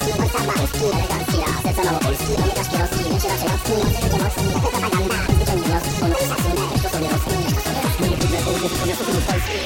Polski, ojca Polski, elegancki raz, serconowo polski, omykasz kierowski, lecz raczej nocki, nocy życie mocki, taka propaganda, wyciągnij wnioski, on napisał słynne, to sobie rozkminiesz, to sobie rozkminiesz, budne południe, to sobie polski.